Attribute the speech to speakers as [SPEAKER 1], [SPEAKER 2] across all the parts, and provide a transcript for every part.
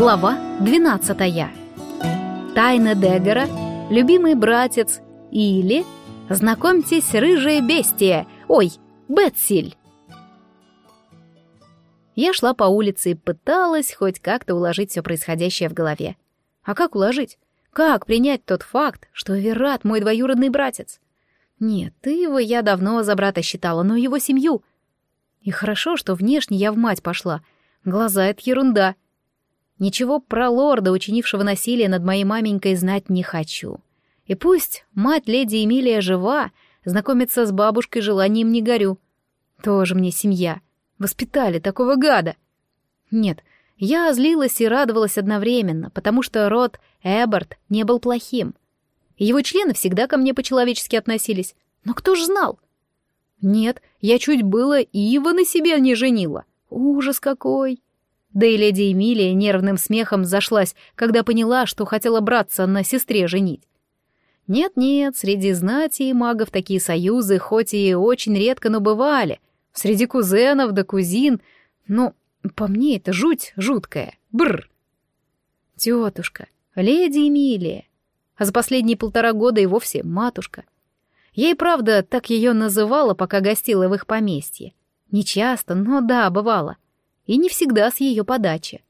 [SPEAKER 1] Глава 12. Тайна Дегора, любимый братец или знакомьтесь, рыжее бестие. Ой, Бетсиль. Я шла по улице и пыталась хоть как-то уложить все происходящее в голове. А как уложить? Как принять тот факт, что Верат мой двоюродный братец? Нет, ты его я давно за брата считала, но его семью. И хорошо, что внешне я в мать пошла. Глаза — это ерунда. Ничего про лорда, учинившего насилие над моей маменькой, знать не хочу. И пусть мать леди Эмилия жива, знакомиться с бабушкой желанием не горю. Тоже мне семья. Воспитали такого гада. Нет, я злилась и радовалась одновременно, потому что род Эберт не был плохим. Его члены всегда ко мне по-человечески относились. Но кто ж знал? Нет, я чуть было Ива на себе не женила. Ужас какой! Да и леди Эмилия нервным смехом зашлась, когда поняла, что хотела браться на сестре женить. Нет-нет, среди знати и магов такие союзы, хоть и очень редко, но бывали. Среди кузенов да кузин. Но по мне это жуть жуткая. Бррр. Тетушка, леди Эмилия. А за последние полтора года и вовсе матушка. Я и правда так ее называла, пока гостила в их поместье. Не часто, но да, бывало и не всегда с ее подачи.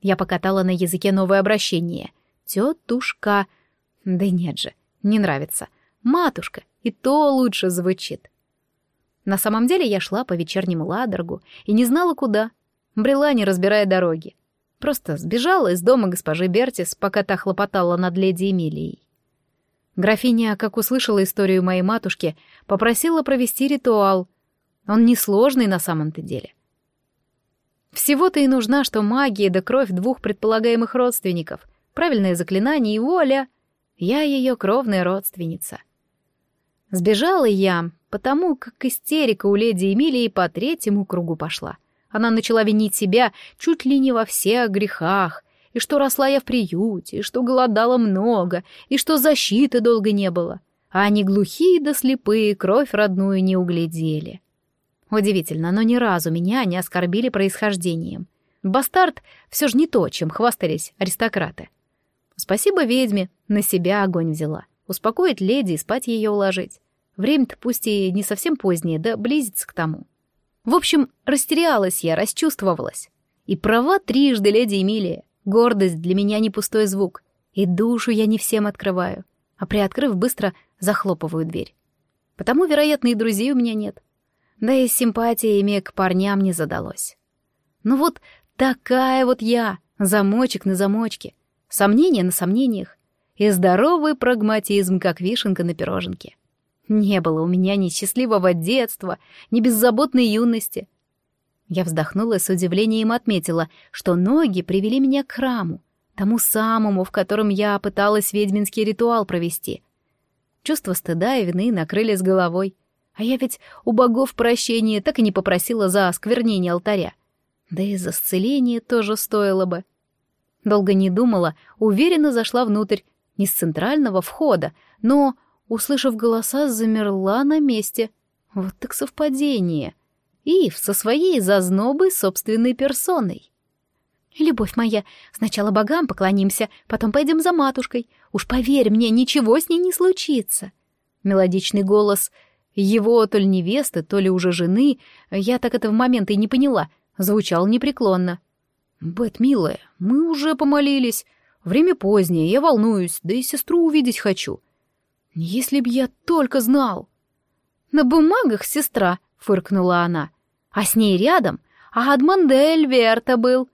[SPEAKER 1] Я покатала на языке новое обращение. Тетушка. Да нет же, не нравится. Матушка, и то лучше звучит. На самом деле я шла по вечернему ладоргу и не знала куда. Брела, не разбирая дороги. Просто сбежала из дома госпожи Бертис, пока та хлопотала над леди Эмилией. Графиня, как услышала историю моей матушки, попросила провести ритуал. Он несложный на самом-то деле. Всего-то и нужна, что магия да кровь двух предполагаемых родственников, правильное заклинание и воля. Я ее кровная родственница. Сбежала я, потому как истерика у леди Эмилии по третьему кругу пошла. Она начала винить себя чуть ли не во всех грехах, и что росла я в приюте, и что голодала много, и что защиты долго не было. А они глухие да слепые кровь родную не углядели. Удивительно, но ни разу меня не оскорбили происхождением. Бастард все же не то, чем хвастались аристократы. Спасибо ведьме, на себя огонь взяла. Успокоить леди и спать ее уложить. Время-то пусть и не совсем позднее, да близится к тому. В общем, растерялась я, расчувствовалась. И права трижды, леди Эмилия. Гордость для меня не пустой звук. И душу я не всем открываю. А приоткрыв, быстро захлопываю дверь. Потому, вероятно, и друзей у меня нет. Да и с симпатиями к парням не задалось. Ну вот такая вот я, замочек на замочке, сомнения на сомнениях и здоровый прагматизм, как вишенка на пироженке. Не было у меня ни счастливого детства, ни беззаботной юности. Я вздохнула и с удивлением отметила, что ноги привели меня к храму, тому самому, в котором я пыталась ведьминский ритуал провести. Чувство стыда и вины накрыли с головой — а я ведь у богов прощения так и не попросила за осквернение алтаря. Да и за исцеление тоже стоило бы. Долго не думала, уверенно зашла внутрь, не с центрального входа, но, услышав голоса, замерла на месте. Вот так совпадение. Ив со своей зазнобой собственной персоной. «Любовь моя, сначала богам поклонимся, потом пойдем за матушкой. Уж поверь мне, ничего с ней не случится». Мелодичный голос его то ли невесты, то ли уже жены, я так это в момент и не поняла, звучал непреклонно. «Бет, милая, мы уже помолились. Время позднее, я волнуюсь, да и сестру увидеть хочу. Если б я только знал!» «На бумагах сестра», — фыркнула она, — «а с ней рядом Адмандель Верта был.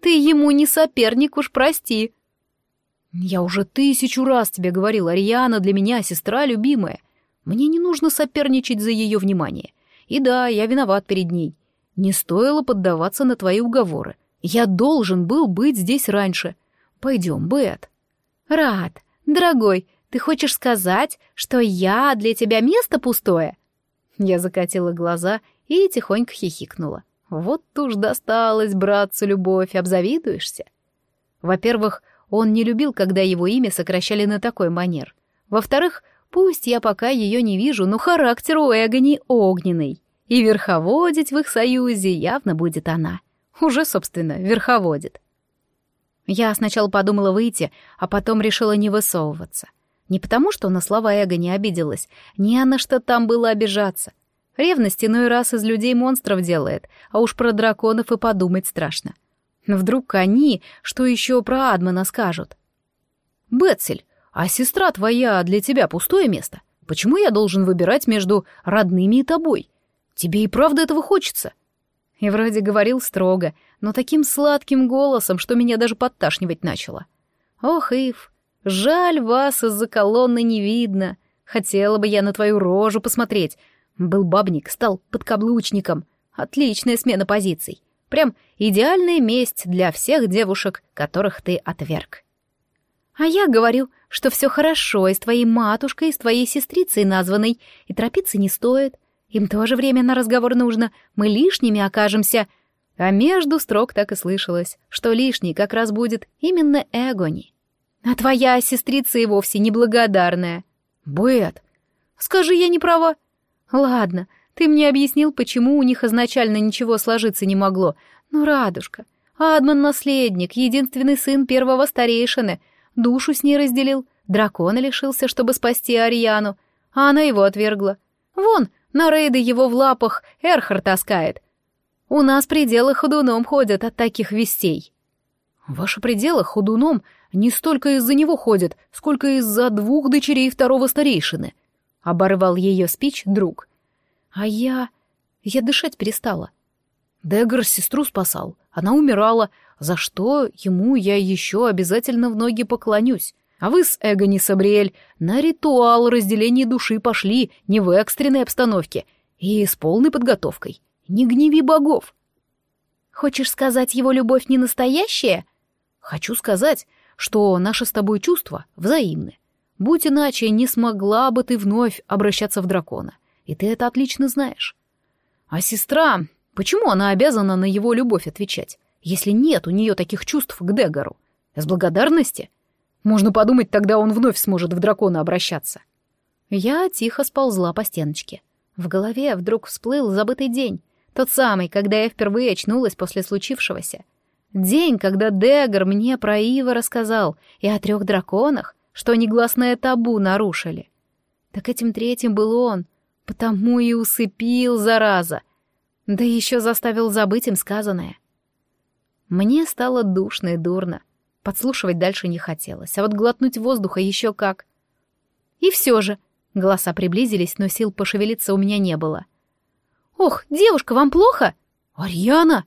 [SPEAKER 1] Ты ему не соперник, уж прости». «Я уже тысячу раз тебе говорил, Ариана для меня сестра любимая. Мне не нужно соперничать за ее внимание. И да, я виноват перед ней. Не стоило поддаваться на твои уговоры. Я должен был быть здесь раньше. Пойдем, Бет. Рад. Дорогой, ты хочешь сказать, что я для тебя место пустое? Я закатила глаза и тихонько хихикнула. Вот уж досталось, братцу, любовь, обзавидуешься. Во-первых, он не любил, когда его имя сокращали на такой манер. Во-вторых, Пусть я пока ее не вижу, но характер у Эгони огненный, и верховодить в их союзе явно будет она. Уже, собственно, верховодит. Я сначала подумала выйти, а потом решила не высовываться. Не потому, что на слова эго обиделась, не на что там было обижаться. Ревность иной раз из людей монстров делает, а уж про драконов и подумать страшно. Но вдруг они что еще про Адмана скажут? «Бетсель, а сестра твоя для тебя пустое место? Почему я должен выбирать между родными и тобой? Тебе и правда этого хочется?» И вроде говорил строго, но таким сладким голосом, что меня даже подташнивать начало. «Ох, Ив, жаль вас из-за колонны не видно. Хотела бы я на твою рожу посмотреть. Был бабник, стал подкаблучником. Отличная смена позиций. Прям идеальная месть для всех девушек, которых ты отверг». А я говорю, что все хорошо и с твоей матушкой, и с твоей сестрицей названной, и торопиться не стоит. Им тоже время на разговор нужно, мы лишними окажемся. А между строк так и слышалось, что лишний как раз будет именно Эгони. А твоя сестрица и вовсе неблагодарная. Бет, скажи, я не права. Ладно, ты мне объяснил, почему у них изначально ничего сложиться не могло. Ну, радушка, Адман — наследник, единственный сын первого старейшины, душу с ней разделил, дракона лишился, чтобы спасти Ариану, а она его отвергла. Вон, на рейды его в лапах Эрхар таскает. У нас пределы ходуном ходят от таких вестей. Ваши пределы ходуном не столько из-за него ходят, сколько из-за двух дочерей второго старейшины. Оборвал ее спич друг. А я... я дышать перестала. Дегр сестру спасал, она умирала, за что ему я еще обязательно в ноги поклонюсь. А вы с Эгони Сабриэль на ритуал разделения души пошли не в экстренной обстановке и с полной подготовкой. Не гневи богов. Хочешь сказать, его любовь не настоящая? Хочу сказать, что наши с тобой чувства взаимны. Будь иначе, не смогла бы ты вновь обращаться в дракона. И ты это отлично знаешь. А сестра, почему она обязана на его любовь отвечать, если нет у нее таких чувств к Дегору? С благодарности? — можно подумать, тогда он вновь сможет в дракона обращаться. Я тихо сползла по стеночке. В голове вдруг всплыл забытый день. Тот самый, когда я впервые очнулась после случившегося. День, когда Дегар мне про Ива рассказал и о трех драконах, что негласное табу нарушили. Так этим третьим был он, потому и усыпил, зараза. Да еще заставил забыть им сказанное. Мне стало душно и дурно. Подслушивать дальше не хотелось, а вот глотнуть воздуха еще как. И все же, голоса приблизились, но сил пошевелиться у меня не было. «Ох, девушка, вам плохо?» «Арьяна!»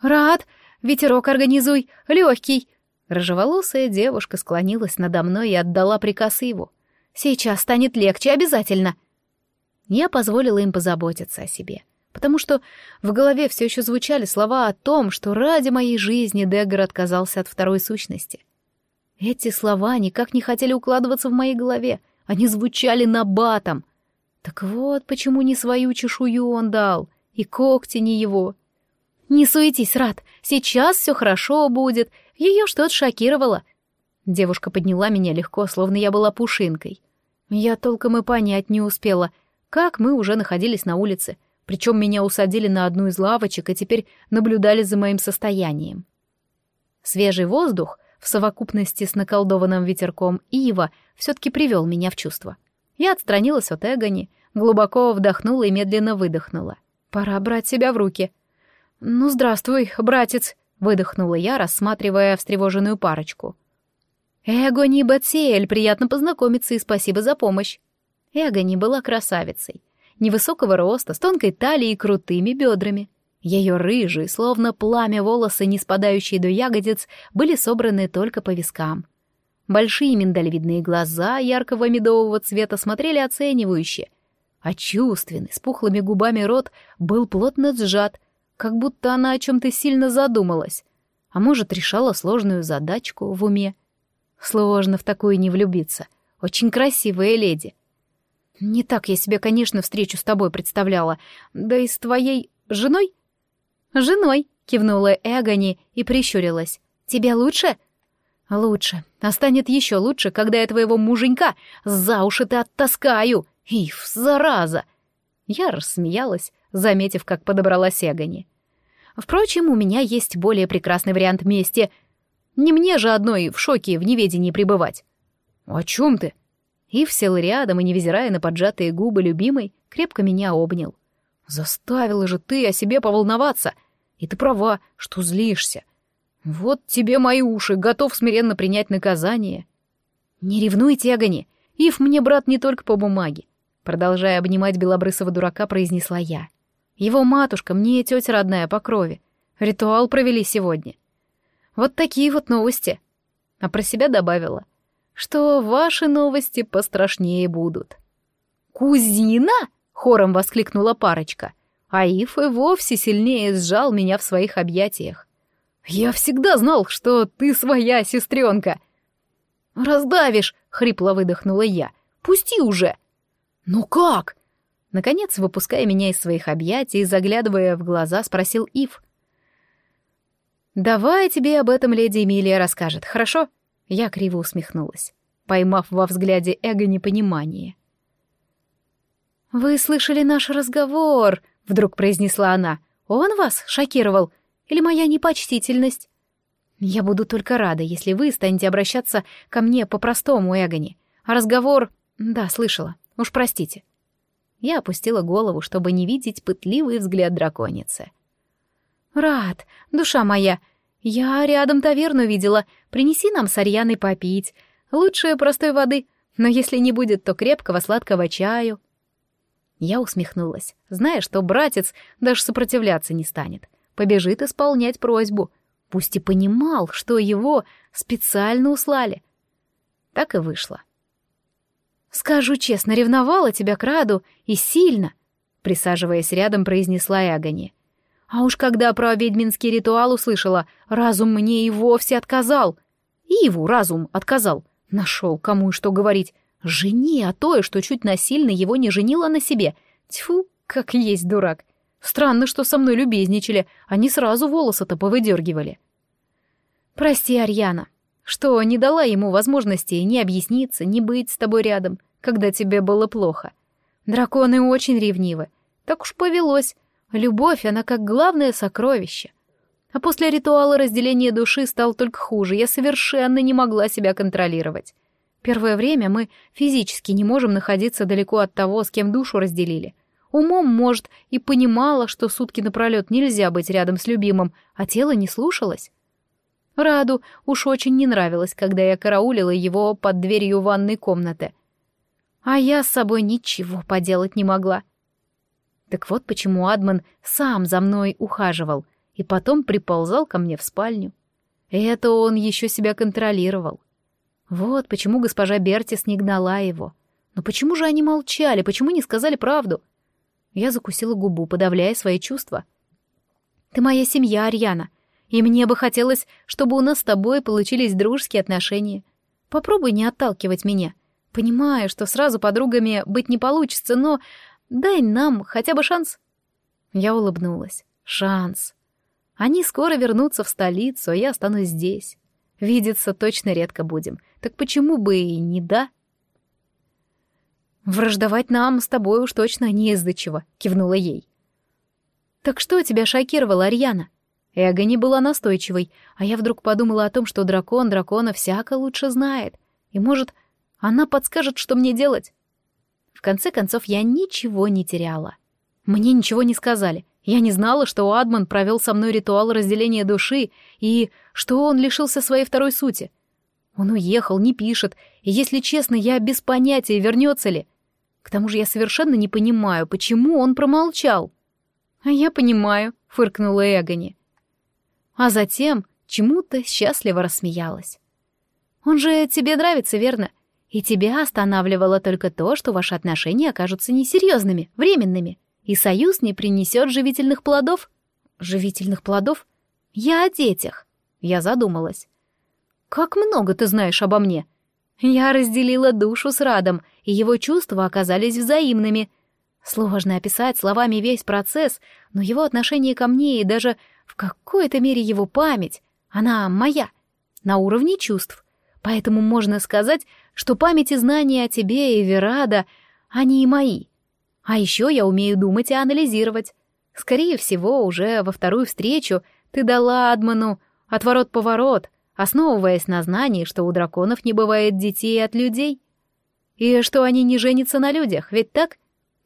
[SPEAKER 1] «Рад! Ветерок организуй, легкий!» Рыжеволосая девушка склонилась надо мной и отдала приказ Иву. «Сейчас станет легче, обязательно!» Я позволила им позаботиться о себе потому что в голове все еще звучали слова о том, что ради моей жизни Деггер отказался от второй сущности. Эти слова никак не хотели укладываться в моей голове, они звучали набатом. Так вот, почему не свою чешую он дал, и когти не его. «Не суетись, Рад, сейчас все хорошо будет, ее что-то шокировало». Девушка подняла меня легко, словно я была пушинкой. Я толком и понять не успела, как мы уже находились на улице — причем меня усадили на одну из лавочек и теперь наблюдали за моим состоянием. Свежий воздух в совокупности с наколдованным ветерком ива все-таки привел меня в чувство. Я отстранилась от Эгони, глубоко вдохнула и медленно выдохнула. Пора брать себя в руки. «Ну, здравствуй, братец», — выдохнула я, рассматривая встревоженную парочку. «Эгони Бетсиэль, приятно познакомиться и спасибо за помощь». Эгони была красавицей невысокого роста, с тонкой талией и крутыми бедрами. Ее рыжие, словно пламя волосы, не спадающие до ягодиц, были собраны только по вискам. Большие миндалевидные глаза яркого медового цвета смотрели оценивающе, а чувственный, с пухлыми губами рот был плотно сжат, как будто она о чем-то сильно задумалась, а может, решала сложную задачку в уме. Сложно в такую не влюбиться. Очень красивая леди — не так я себе, конечно, встречу с тобой представляла. Да и с твоей женой? Женой, кивнула Эгони и прищурилась. Тебе лучше? Лучше. А станет еще лучше, когда я твоего муженька за уши-то оттаскаю. Ив, зараза! Я рассмеялась, заметив, как подобралась Эгони. Впрочем, у меня есть более прекрасный вариант мести. Не мне же одной в шоке в неведении пребывать. «О чем ты?» Ив сел рядом и, невзирая на поджатые губы любимой, крепко меня обнял. «Заставила же ты о себе поволноваться. И ты права, что злишься. Вот тебе мои уши, готов смиренно принять наказание». «Не ревнуйте, Агони. Ив мне брат не только по бумаге. Продолжая обнимать белобрысого дурака, произнесла я. Его матушка мне тетя родная по крови. Ритуал провели сегодня. Вот такие вот новости. А про себя добавила, что ваши новости пострашнее будут. «Кузина?» — хором воскликнула парочка. А Иф и вовсе сильнее сжал меня в своих объятиях. «Я всегда знал, что ты своя сестренка!» «Раздавишь!» — хрипло выдохнула я. «Пусти уже!» «Ну как?» Наконец, выпуская меня из своих объятий заглядывая в глаза, спросил Ив. «Давай тебе об этом леди Эмилия расскажет, хорошо?» Я криво усмехнулась, поймав во взгляде эго непонимание. «Вы слышали наш разговор?» — вдруг произнесла она. «Он вас шокировал? Или моя непочтительность?» «Я буду только рада, если вы станете обращаться ко мне по-простому, Эгони. А разговор... Да, слышала. Уж простите». Я опустила голову, чтобы не видеть пытливый взгляд драконицы. «Рад, душа моя, я рядом таверну видела. Принеси нам с Арьяной попить. Лучше простой воды, но если не будет, то крепкого сладкого чаю». Я усмехнулась, зная, что братец даже сопротивляться не станет. Побежит исполнять просьбу. Пусть и понимал, что его специально услали. Так и вышло. «Скажу честно, ревновала тебя к Раду и сильно», — присаживаясь рядом, произнесла Ягони. «А уж когда про ведьминский ритуал услышала, разум мне и вовсе отказал. И его разум отказал. Нашел, кому и что говорить. Жене, а то, что чуть насильно его не женила на себе. Тьфу, как есть дурак. Странно, что со мной любезничали, они сразу волосы-то повыдергивали». «Прости, Арьяна, что не дала ему возможности ни объясниться, ни быть с тобой рядом, когда тебе было плохо. Драконы очень ревнивы. Так уж повелось. Любовь, она как главное сокровище. А после ритуала разделения души стал только хуже. Я совершенно не могла себя контролировать. Первое время мы физически не можем находиться далеко от того, с кем душу разделили. Умом, может, и понимала, что сутки напролет нельзя быть рядом с любимым, а тело не слушалось. Раду уж очень не нравилось, когда я караулила его под дверью ванной комнаты. А я с собой ничего поделать не могла. Так вот почему Адман сам за мной ухаживал и потом приползал ко мне в спальню. Это он еще себя контролировал. Вот почему госпожа Бертис не гнала его. Но почему же они молчали, почему не сказали правду? Я закусила губу, подавляя свои чувства. «Ты моя семья, Арьяна. И мне бы хотелось, чтобы у нас с тобой получились дружеские отношения. Попробуй не отталкивать меня. Понимаю, что сразу подругами быть не получится, но дай нам хотя бы шанс». Я улыбнулась. «Шанс. Они скоро вернутся в столицу, а я останусь здесь. Видеться точно редко будем. Так почему бы и не да?» «Враждовать нам с тобой уж точно не из-за чего», — кивнула ей. «Так что тебя шокировало, Арьяна?» Эго не была настойчивой, а я вдруг подумала о том, что дракон дракона всяко лучше знает. И, может, она подскажет, что мне делать. Конце концов, я ничего не теряла. Мне ничего не сказали. Я не знала, что Адман провел со мной ритуал разделения души и что он лишился своей второй сути. Он уехал, не пишет, и, если честно, я без понятия, вернется ли. К тому же я совершенно не понимаю, почему он промолчал. «А я понимаю», — фыркнула Эгони а затем чему-то счастливо рассмеялась. «Он же тебе нравится, верно? И тебя останавливало только то, что ваши отношения окажутся несерьезными, временными, и союз не принесет живительных плодов?» «Живительных плодов? Я о детях». Я задумалась. «Как много ты знаешь обо мне?» Я разделила душу с Радом, и его чувства оказались взаимными. Сложно описать словами весь процесс, но его отношение ко мне и даже в какой-то мере его память, она моя, на уровне чувств. Поэтому можно сказать, что память и знания о тебе и Верада, они и мои. А еще я умею думать и анализировать. Скорее всего, уже во вторую встречу ты дала Адману отворот-поворот, основываясь на знании, что у драконов не бывает детей от людей. И что они не женятся на людях, ведь так?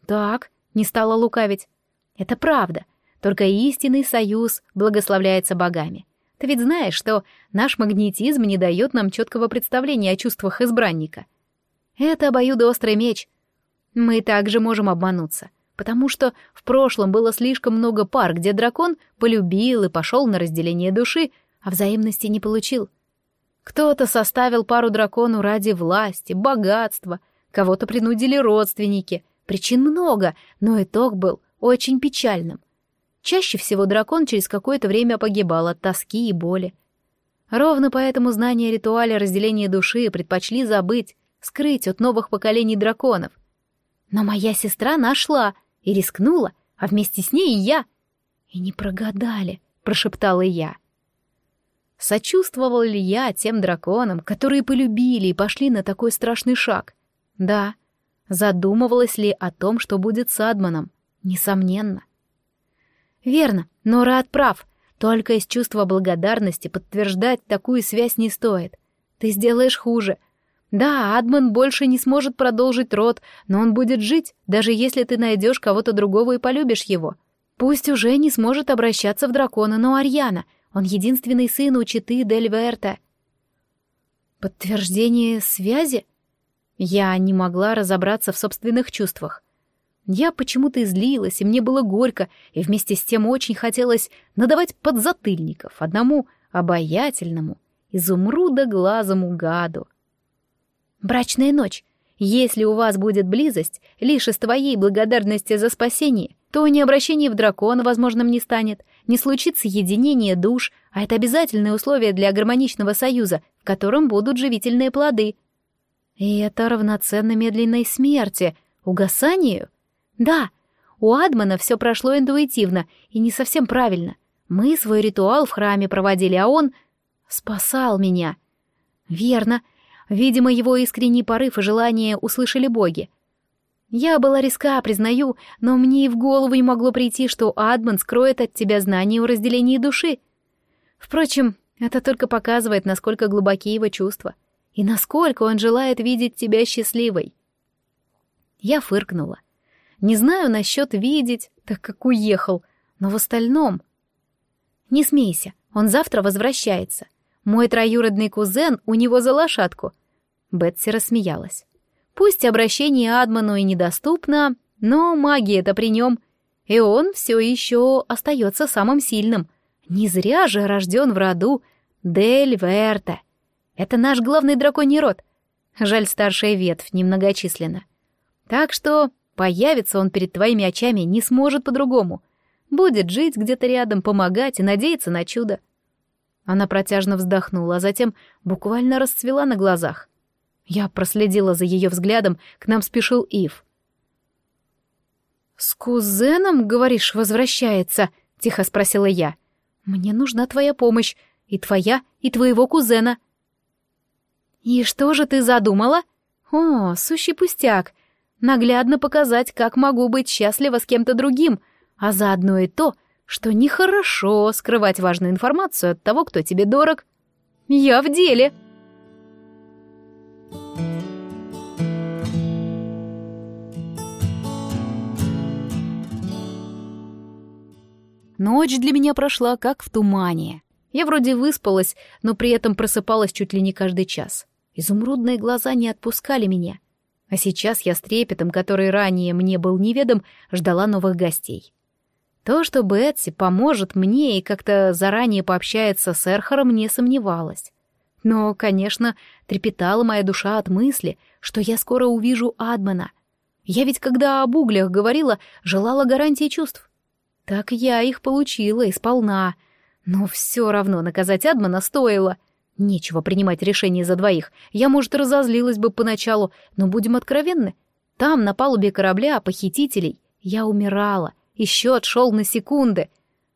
[SPEAKER 1] Так, не стала лукавить. Это правда, только истинный союз благословляется богами. Ты ведь знаешь, что наш магнетизм не дает нам четкого представления о чувствах избранника. Это обоюдоострый меч. Мы также можем обмануться, потому что в прошлом было слишком много пар, где дракон полюбил и пошел на разделение души, а взаимности не получил. Кто-то составил пару дракону ради власти, богатства, кого-то принудили родственники. Причин много, но итог был очень печальным. Чаще всего дракон через какое-то время погибал от тоски и боли. Ровно поэтому знания ритуале разделения души предпочли забыть, скрыть от новых поколений драконов. Но моя сестра нашла и рискнула, а вместе с ней и я. И не прогадали, прошептала я. Сочувствовал ли я тем драконам, которые полюбили и пошли на такой страшный шаг? Да. Задумывалась ли о том, что будет с Адманом? Несомненно. Верно, но Рад прав. Только из чувства благодарности подтверждать такую связь не стоит. Ты сделаешь хуже. Да, Адман больше не сможет продолжить род, но он будет жить, даже если ты найдешь кого-то другого и полюбишь его. Пусть уже не сможет обращаться в дракона, но Арьяна, он единственный сын у Читы Дель Верта. Подтверждение связи? Я не могла разобраться в собственных чувствах. Я почему-то излилась, и мне было горько, и вместе с тем очень хотелось надавать подзатыльников одному обаятельному, изумрудоглазому гаду. «Брачная ночь. Если у вас будет близость, лишь из твоей благодарности за спасение, то ни обращение в дракона возможным не станет, не случится единение душ, а это обязательное условие для гармоничного союза, в котором будут живительные плоды. И это равноценно медленной смерти, угасанию — да, у Адмана все прошло интуитивно и не совсем правильно. Мы свой ритуал в храме проводили, а он спасал меня. Верно. Видимо, его искренний порыв и желание услышали боги. Я была риска, признаю, но мне и в голову не могло прийти, что Адман скроет от тебя знания о разделении души. Впрочем, это только показывает, насколько глубоки его чувства и насколько он желает видеть тебя счастливой. Я фыркнула. Не знаю насчет видеть, так как уехал, но в остальном... Не смейся, он завтра возвращается. Мой троюродный кузен у него за лошадку. Бетси рассмеялась. Пусть обращение Адману и недоступно, но магия-то при нем, и он все еще остается самым сильным. Не зря же рожден в роду Дель Верте. Это наш главный драконий род. Жаль, старшая ветвь немногочисленна. Так что Появится он перед твоими очами, не сможет по-другому. Будет жить где-то рядом, помогать и надеяться на чудо. Она протяжно вздохнула, а затем буквально расцвела на глазах. Я проследила за ее взглядом, к нам спешил Ив. «С кузеном, говоришь, возвращается?» — тихо спросила я. «Мне нужна твоя помощь, и твоя, и твоего кузена». «И что же ты задумала?» «О, сущий пустяк наглядно показать, как могу быть счастлива с кем-то другим, а заодно и то, что нехорошо скрывать важную информацию от того, кто тебе дорог. Я в деле. Ночь для меня прошла как в тумане. Я вроде выспалась, но при этом просыпалась чуть ли не каждый час. Изумрудные глаза не отпускали меня — а сейчас я с трепетом, который ранее мне был неведом, ждала новых гостей. То, что Бетси поможет мне и как-то заранее пообщается с Эрхаром, не сомневалась. Но, конечно, трепетала моя душа от мысли, что я скоро увижу Адмана. Я ведь, когда об углях говорила, желала гарантии чувств. Так я их получила и сполна. Но все равно наказать Адмана стоило — Нечего принимать решение за двоих. Я, может, разозлилась бы поначалу, но будем откровенны. Там, на палубе корабля, похитителей, я умирала, и счет шел на секунды.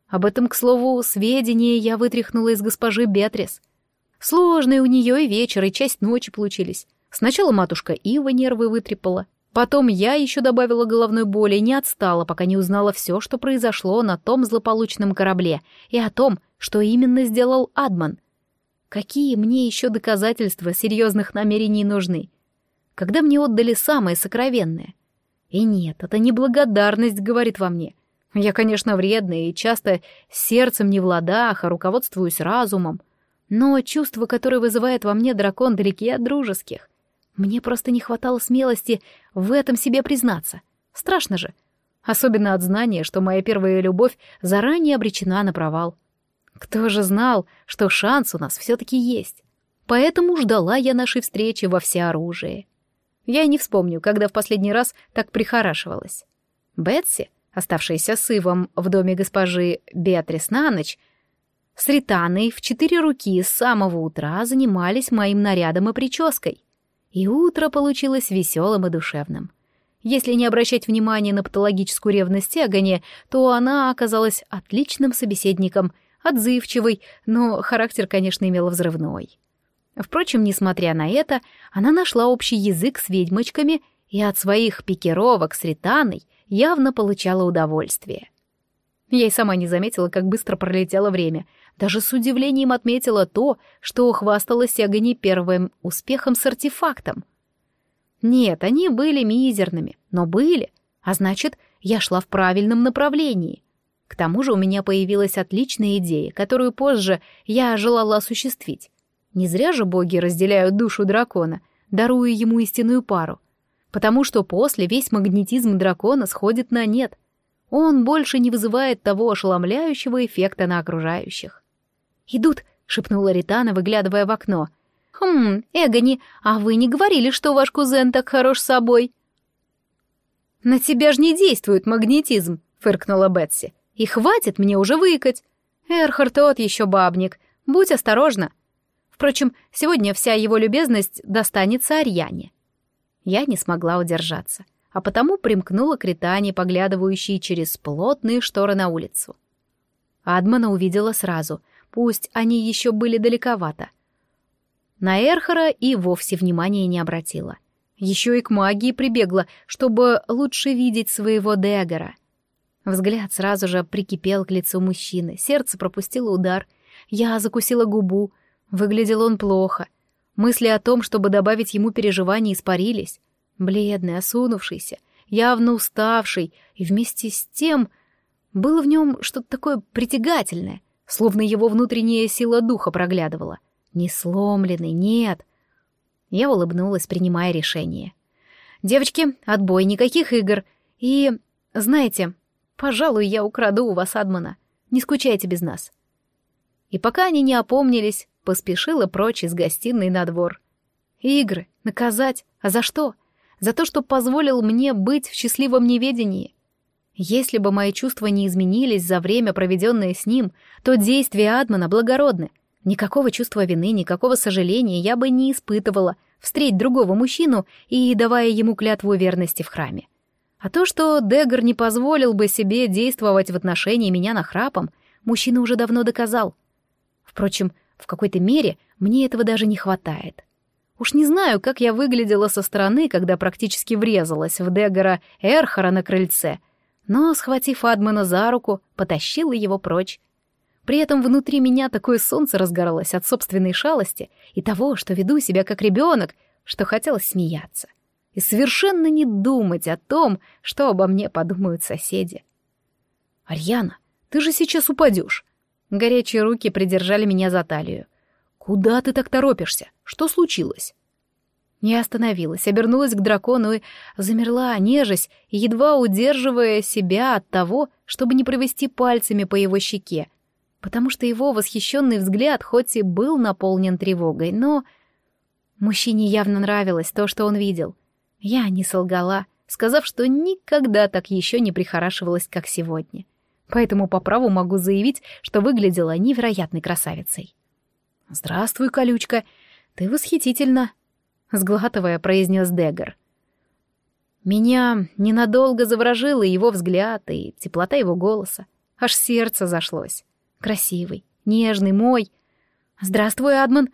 [SPEAKER 1] Об этом, к слову, сведения я вытряхнула из госпожи Бетрис. Сложные у нее и вечер, и часть ночи получились. Сначала матушка Ива нервы вытрепала. Потом я еще добавила головной боли и не отстала, пока не узнала все, что произошло на том злополучном корабле, и о том, что именно сделал Адман — Какие мне еще доказательства серьезных намерений нужны? Когда мне отдали самое сокровенное? И нет, это не благодарность говорит во мне. Я, конечно, вредная и часто сердцем не в ладах, а руководствуюсь разумом. Но чувства, которые вызывает во мне дракон, далеки от дружеских. Мне просто не хватало смелости в этом себе признаться. Страшно же. Особенно от знания, что моя первая любовь заранее обречена на провал. Кто же знал, что шанс у нас все-таки есть? Поэтому ждала я нашей встречи во всеоружии. Я и не вспомню, когда в последний раз так прихорашивалась. Бетси, оставшаяся с Ивом в доме госпожи Беатрис на ночь, с Ританой в четыре руки с самого утра занимались моим нарядом и прической. И утро получилось веселым и душевным. Если не обращать внимания на патологическую ревность Эгоне, то она оказалась отличным собеседником, отзывчивой, но характер, конечно, имела взрывной. Впрочем, несмотря на это, она нашла общий язык с ведьмочками и от своих пикировок с Ританой явно получала удовольствие. Я и сама не заметила, как быстро пролетело время. Даже с удивлением отметила то, что хвасталась Эгони первым успехом с артефактом. Нет, они были мизерными, но были, а значит, я шла в правильном направлении. К тому же у меня появилась отличная идея, которую позже я желала осуществить. Не зря же боги разделяют душу дракона, даруя ему истинную пару. Потому что после весь магнетизм дракона сходит на нет — он больше не вызывает того ошеломляющего эффекта на окружающих. «Идут», — шепнула Ритана, выглядывая в окно. «Хм, Эгони, а вы не говорили, что ваш кузен так хорош собой?» «На тебя ж не действует магнетизм», — фыркнула Бетси. «И хватит мне уже выкать. Эрхард тот еще бабник. Будь осторожна. Впрочем, сегодня вся его любезность достанется Арьяне». Я не смогла удержаться а потому примкнула к Ритане, поглядывающей через плотные шторы на улицу. Адмана увидела сразу, пусть они еще были далековато. На Эрхара и вовсе внимания не обратила. Еще и к магии прибегла, чтобы лучше видеть своего Дегора. Взгляд сразу же прикипел к лицу мужчины, сердце пропустило удар. Я закусила губу. Выглядел он плохо. Мысли о том, чтобы добавить ему переживаний, испарились. Бледный, осунувшийся, явно уставший, и вместе с тем было в нем что-то такое притягательное, словно его внутренняя сила духа проглядывала. Не сломленный, нет. Я улыбнулась, принимая решение. «Девочки, отбой, никаких игр. И, знаете, пожалуй, я украду у вас Адмана. Не скучайте без нас». И пока они не опомнились, поспешила прочь из гостиной на двор. Игры, наказать, а за что? за то, что позволил мне быть в счастливом неведении. Если бы мои чувства не изменились за время, проведенное с ним, то действия Адмана благородны. Никакого чувства вины, никакого сожаления я бы не испытывала, встреть другого мужчину и давая ему клятву верности в храме. А то, что Дегар не позволил бы себе действовать в отношении меня нахрапом, мужчина уже давно доказал. Впрочем, в какой-то мере мне этого даже не хватает. Уж не знаю, как я выглядела со стороны, когда практически врезалась в Дегора Эрхара на крыльце, но, схватив Адмана за руку, потащила его прочь. При этом внутри меня такое солнце разгоралось от собственной шалости и того, что веду себя как ребенок, что хотелось смеяться. И совершенно не думать о том, что обо мне подумают соседи. «Арьяна, ты же сейчас упадешь!» Горячие руки придержали меня за талию. «Куда ты так торопишься? Что случилось?» Я остановилась, обернулась к дракону и замерла, нежась, едва удерживая себя от того, чтобы не провести пальцами по его щеке, потому что его восхищенный взгляд хоть и был наполнен тревогой, но... Мужчине явно нравилось то, что он видел. Я не солгала, сказав, что никогда так еще не прихорашивалась, как сегодня. Поэтому по праву могу заявить, что выглядела невероятной красавицей. «Здравствуй, колючка, ты восхитительна», — сглатывая, произнес Дегар. Меня ненадолго заворожило его взгляд и теплота его голоса. Аж сердце зашлось. Красивый, нежный, мой. «Здравствуй, Адман.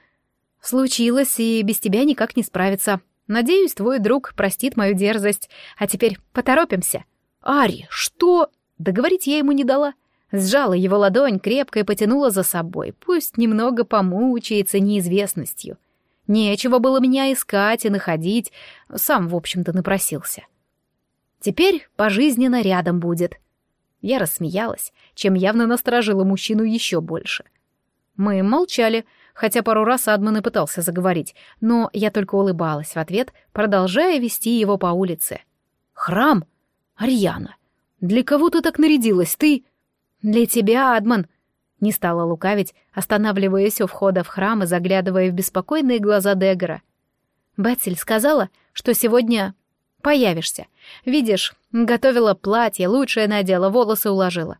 [SPEAKER 1] Случилось, и без тебя никак не справиться. Надеюсь, твой друг простит мою дерзость. А теперь поторопимся». «Ари, что?» Договорить я ему не дала. Сжала его ладонь крепко и потянула за собой, пусть немного помучается неизвестностью. Нечего было меня искать и находить, сам, в общем-то, напросился. Теперь пожизненно рядом будет. Я рассмеялась, чем явно насторожила мужчину еще больше. Мы молчали, хотя пару раз Адман и пытался заговорить, но я только улыбалась в ответ, продолжая вести его по улице. «Храм? Арьяна, для кого ты так нарядилась, ты?» «Для тебя, Адман!» Не стала лукавить, останавливаясь у входа в храм и заглядывая в беспокойные глаза Дегора. Бетсель сказала, что сегодня появишься. Видишь, готовила платье, лучшее надела, волосы уложила.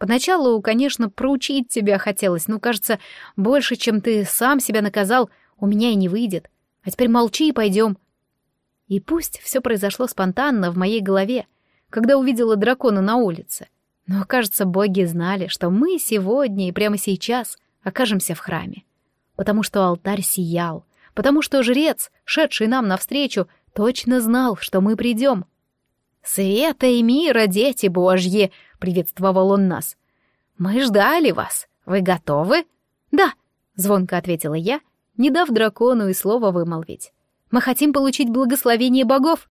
[SPEAKER 1] Поначалу, конечно, проучить тебя хотелось, но, кажется, больше, чем ты сам себя наказал, у меня и не выйдет. А теперь молчи и пойдем. И пусть все произошло спонтанно в моей голове, когда увидела дракона на улице — но, кажется, боги знали, что мы сегодня и прямо сейчас окажемся в храме. Потому что алтарь сиял, потому что жрец, шедший нам навстречу, точно знал, что мы придем. «Света и мира, дети божьи!» — приветствовал он нас. «Мы ждали вас. Вы готовы?» «Да», — звонко ответила я, не дав дракону и слова вымолвить. «Мы хотим получить благословение богов».